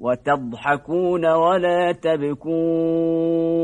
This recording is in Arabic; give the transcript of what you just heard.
وتضحكون ولا تبكون